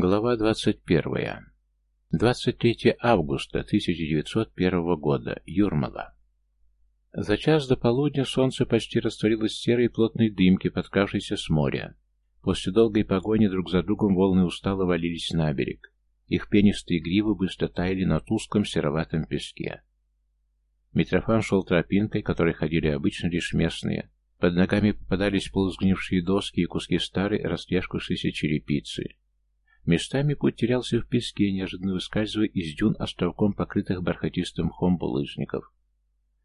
Глава 21. 23 августа 1901 года. Юрмала. За час до полудня солнце почти растворилось в серой плотной дымке, подкравшейся с моря. После долгой погони друг за другом волны устало валились на берег. Их пенистые гривы быстро таяли на тусклом сероватом песке. Митрофан шел тропинкой, которой ходили обычно лишь местные. Под ногами попадались полусгнившие доски и куски старой, растрескавшейся черепицы. Местами путь терялся в песке, неожиданно выскальзывая из дюн островком покрытых бархатистым мхом булыжников.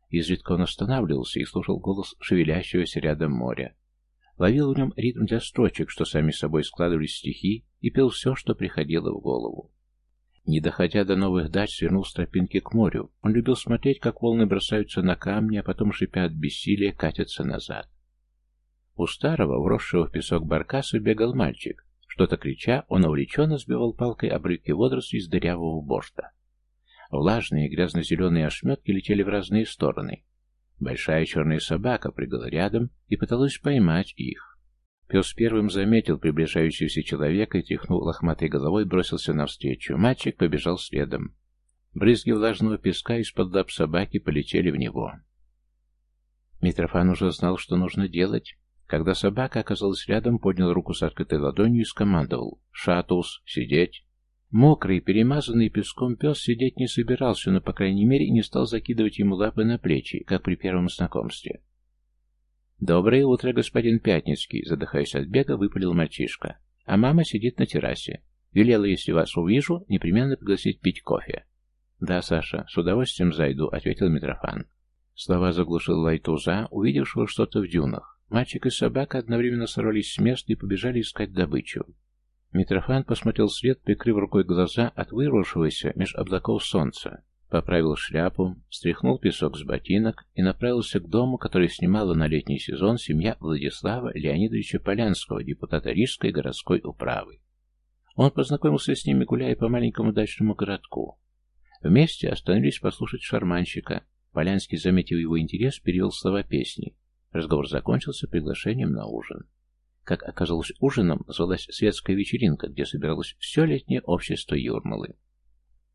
Изредка он останавливался и слушал голос шевелящегося рядом моря. Ловил в нем ритм для строчек, что сами собой складывались стихи, и пел все, что приходило в голову. Не доходя до новых дач, свернул с тропинки к морю. Он любил смотреть, как волны бросаются на камни, а потом, шипя от бессилия, катятся назад. У старого, вросшего в песок баркаса, бегал мальчик, что-то крича, он увлеченно сбивал палкой обрывки водорослей с дырявого борта. Влажные грязно-зеленые ошметки летели в разные стороны. Большая черная собака прыгала рядом и пыталась поймать их. Пес первым заметил приближающегося человека и, тряхнул лохматой головой, бросился навстречу. Мальчик побежал следом. Брызги влажного песка из-под лап собаки полетели в него. Митрофан уже знал, что нужно делать. Когда собака оказалась рядом, поднял руку с открытой ладонью и скомандовал «Шатлс, сидеть!». Мокрый, перемазанный песком пес сидеть не собирался, но, по крайней мере, не стал закидывать ему лапы на плечи, как при первом знакомстве. «Доброе утро, господин Пятницкий!» Задыхаясь от бега, выпалил мальчишка. «А мама сидит на террасе. Велела, если вас увижу, непременно пригласить пить кофе». «Да, Саша, с удовольствием зайду», — ответил Митрофан. Слова заглушил Лайтуза, увидевшего что-то в дюнах. Мальчик и собака одновременно сорвались с места и побежали искать добычу. Митрофан посмотрел след, прикрыв рукой глаза от вырвавшегося меж облаков солнца, поправил шляпу, стряхнул песок с ботинок и направился к дому, который снимала на летний сезон семья Владислава Леонидовича Полянского, депутата Рижской городской управы. Он познакомился с ними, гуляя по маленькому дачному городку. Вместе остановились послушать шарманщика. Полянский, заметив его интерес, перевел слова песни. Разговор закончился приглашением на ужин. Как оказалось, ужином звалась светская вечеринка, где собиралось все летнее общество Юрмалы.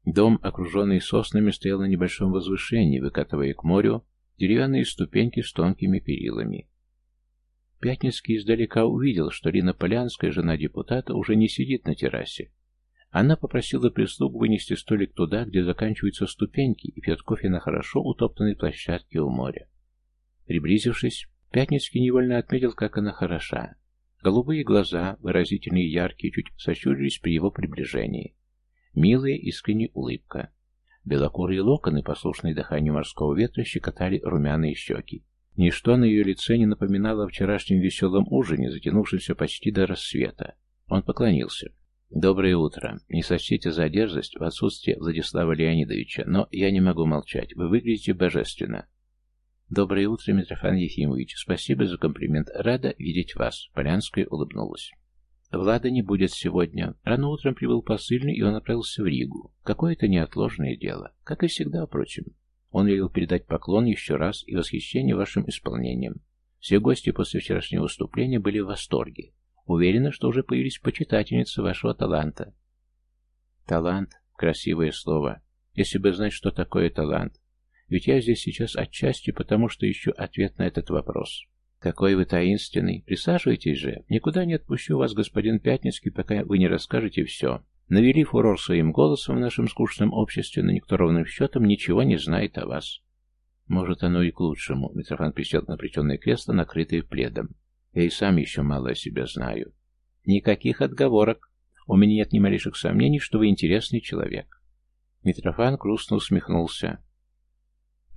Дом, окруженный соснами, стоял на небольшом возвышении, выкатывая к морю деревянные ступеньки с тонкими перилами. Пятницкий издалека увидел, что Лина Полянская, жена депутата, уже не сидит на террасе. Она попросила прислугу вынести столик туда, где заканчиваются ступеньки, и пьет кофе на хорошо утоптанной площадке у моря. Приблизившись, Пятницкий невольно отметил, как она хороша. Голубые глаза, выразительные и яркие, чуть сощурились при его приближении. Милая искренняя улыбка. Белокурые локоны, послушные дыханию морского ветра, щекотали румяные щеки. Ничто на ее лице не напоминало о вчерашнем веселом ужине, затянувшемся почти до рассвета. Он поклонился. «Доброе утро. Не сочтите за дерзость в отсутствие Владислава Леонидовича, но я не могу молчать. Вы выглядите божественно. «Доброе утро, Митрофан Ефимович. Спасибо за комплимент. Рада видеть вас». Полянская улыбнулась. «Влада не будет сегодня. Рано утром прибыл посыльный, и он отправился в Ригу. Какое-то неотложное дело. Как и всегда, впрочем. Он велел передать поклон еще раз и восхищение вашим исполнением. Все гости после вчерашнего выступления были в восторге. Уверена, что уже появились почитательницы вашего таланта». «Талант. Красивое слово. Если бы знать, что такое талант. Ведь я здесь сейчас отчасти потому, что ищу ответ на этот вопрос. Какой вы таинственный. Присаживайтесь же. Никуда не отпущу вас, господин Пятницкий, пока вы не расскажете все. Навели фурор своим голосом в нашем скучном обществе, но никто ровным счетом ничего не знает о вас. Может, оно и к лучшему. Митрофан присел на плетеное кресло, накрытое пледом. Я и сам еще мало о себе знаю. Никаких отговорок. У меня нет ни малейших сомнений, что вы интересный человек. Митрофан грустно усмехнулся.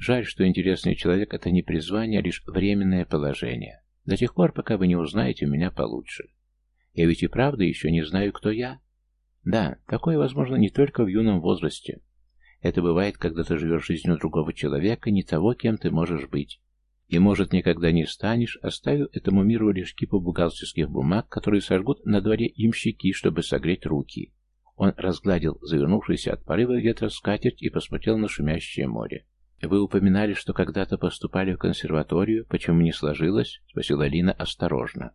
Жаль, что интересный человек — это не призвание, а лишь временное положение. До тех пор, пока вы не узнаете меня получше. Я ведь и правда еще не знаю, кто я. Да, такое возможно не только в юном возрасте. Это бывает, когда ты живешь жизнью другого человека, не того, кем ты можешь быть. И, может, никогда не станешь, оставив этому миру лишь кипу бухгалтерских бумаг, которые сожгут на дворе имщики, чтобы согреть руки. Он разгладил завернувшийся от порыва ветра скатерть и посмотрел на шумящее море. «Вы упоминали, что когда-то поступали в консерваторию. Почему не сложилось?» — спросила Лина осторожно.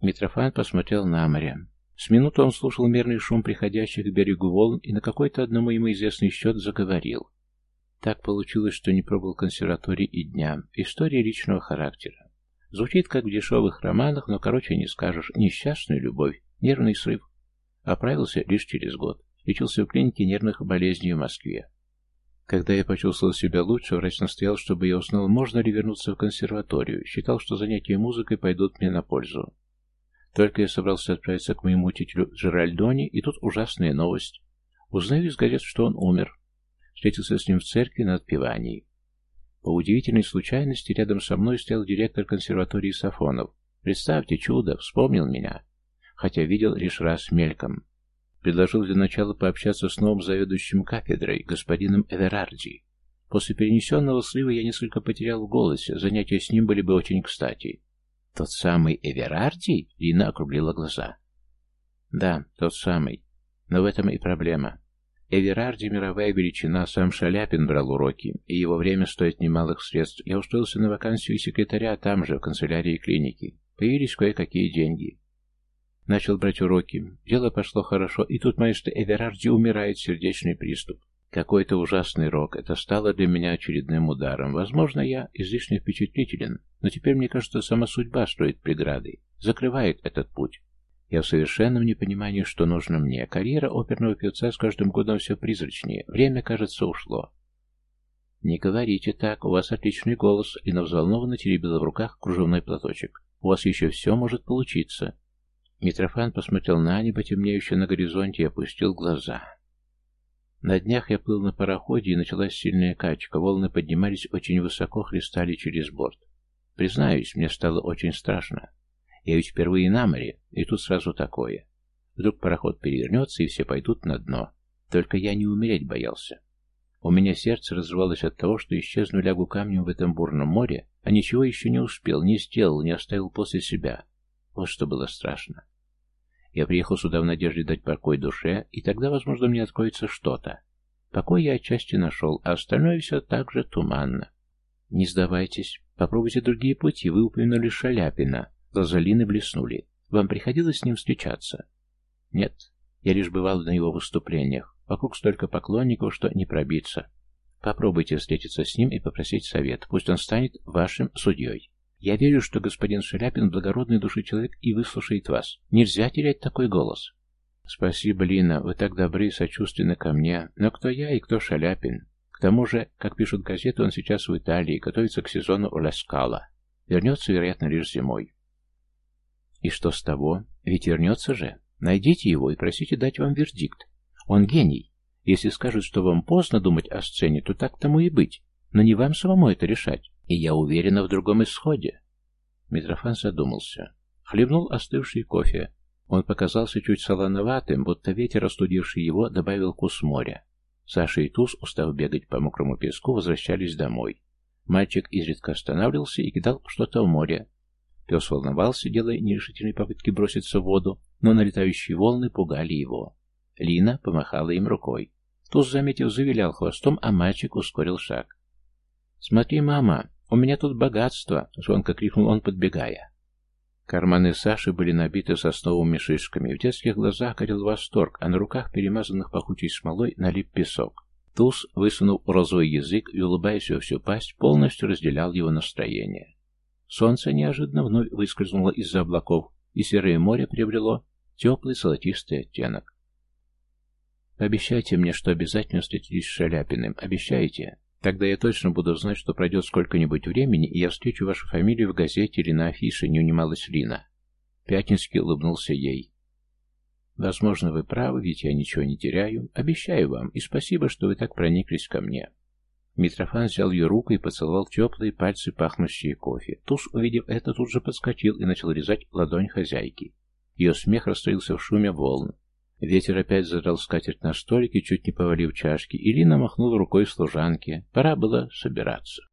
Митрофан посмотрел на море. С минуты он слушал мерный шум приходящих к берегу волн и на какой-то одному ему известный счет заговорил. Так получилось, что не пробовал консерватории и дня. История личного характера. Звучит как в дешевых романах, но короче не скажешь. Несчастная любовь, нервный срыв. Оправился лишь через год. Лечился в клинике нервных болезней в Москве. Когда я почувствовал себя лучше, врач настоял, чтобы я узнал, можно ли вернуться в консерваторию. Считал, что занятия музыкой пойдут мне на пользу. Только я собрался отправиться к моему учителю Джеральдоне, и тут ужасная новость. Узнаю из газет, что он умер. Встретился с ним в церкви на отпевании. По удивительной случайности рядом со мной стоял директор консерватории Сафонов. Представьте, чудо, вспомнил меня. Хотя видел лишь раз мельком. Предложил для начала пообщаться с новым заведующим кафедрой, господином Эверарди. После перенесенного слива я несколько потерял в голосе, занятия с ним были бы очень кстати. «Тот самый Эверарди?» — Лина округлила глаза. «Да, тот самый. Но в этом и проблема. Эверарди — мировая величина, сам Шаляпин брал уроки, и его время стоит немалых средств. Я устроился на вакансию секретаря там же, в канцелярии клиники. Появились кое-какие деньги. Начал брать уроки. Дело пошло хорошо, и тут маэстро Эверарди умирает сердечный приступ. Какой-то ужасный рок. Это стало для меня очередным ударом. Возможно, я излишне впечатлителен, но теперь мне кажется, сама судьба строит преграды, закрывает этот путь. Я в совершенном непонимании, что нужно мне. Карьера оперного певца с каждым годом все призрачнее. Время, кажется, ушло. «Не говорите так, у вас отличный голос», — Лина взволнованно теребила в руках кружевной платочек. «У вас еще все может получиться». Митрофан посмотрел на небо, темнеющее на горизонте, и опустил глаза. На днях я плыл на пароходе, и началась сильная качка. Волны поднимались очень высоко, хлестали через борт. Признаюсь, мне стало очень страшно. Я ведь впервые на море, и тут сразу такое. Вдруг пароход перевернется, и все пойдут на дно. Только я не умереть боялся. У меня сердце разрывалось от того, что исчезну лягу камнем в этом бурном море, а ничего еще не успел, не сделал, не оставил после себя. Вот что было страшно. Я приехал сюда в надежде дать покой душе, и тогда, возможно, мне откроется что-то. Покой я отчасти нашел, а остальное все так же туманно. Не сдавайтесь. Попробуйте другие пути. Вы упомянули Шаляпина. Глаза Лины блеснули. Вам приходилось с ним встречаться? Нет. Я лишь бывал на его выступлениях. Вокруг столько поклонников, что не пробиться. Попробуйте встретиться с ним и попросить совет. Пусть он станет вашим судьей. Я верю, что господин Шаляпин благородный души человек и выслушает вас. Нельзя терять такой голос. Спасибо, Лина, вы так добры и сочувственны ко мне. Но кто я и кто Шаляпин? К тому же, как пишут газеты, он сейчас в Италии, готовится к сезону Ла Вернется, вероятно, лишь зимой. И что с того? Ведь вернется же. Найдите его и просите дать вам вердикт. Он гений. Если скажут, что вам поздно думать о сцене, то так тому и быть. Но не вам самому это решать. И я уверена в другом исходе. Митрофан задумался. Хлебнул остывший кофе. Он показался чуть солоноватым, будто ветер, остудивший его, добавил вкус моря. Саша и Туз, устав бегать по мокрому песку, возвращались домой. Мальчик изредка останавливался и кидал что-то в море. Пес волновался, делая нерешительные попытки броситься в воду, но налетающие волны пугали его. Лина помахала им рукой. Туз, заметив, завилял хвостом, а мальчик ускорил шаг. «Смотри, мама, у меня тут богатство!» — звонко крикнул он, подбегая. Карманы Саши были набиты сосновыми шишками. В детских глазах горел восторг, а на руках, перемазанных пахучей смолой, налип песок. Туз, высунув розовый язык и улыбаясь во всю пасть, полностью разделял его настроение. Солнце неожиданно вновь выскользнуло из-за облаков, и серое море приобрело теплый золотистый оттенок. «Обещайте мне, что обязательно встретитесь с Шаляпиным. Обещайте?» Тогда я точно буду знать, что пройдет сколько-нибудь времени, и я встречу вашу фамилию в газете или на афише, не унималась Лина. Пятницкий улыбнулся ей. Возможно, вы правы, ведь я ничего не теряю. Обещаю вам, и спасибо, что вы так прониклись ко мне. Митрофан взял ее руку и поцеловал теплые пальцы, пахнущие кофе. Туз, увидев это, тут же подскочил и начал резать ладонь хозяйки. Ее смех растворился в шуме волн. Ветер опять задрал скатерть на столике, чуть не повалив чашки, и Лина махнула рукой служанке. Пора было собираться.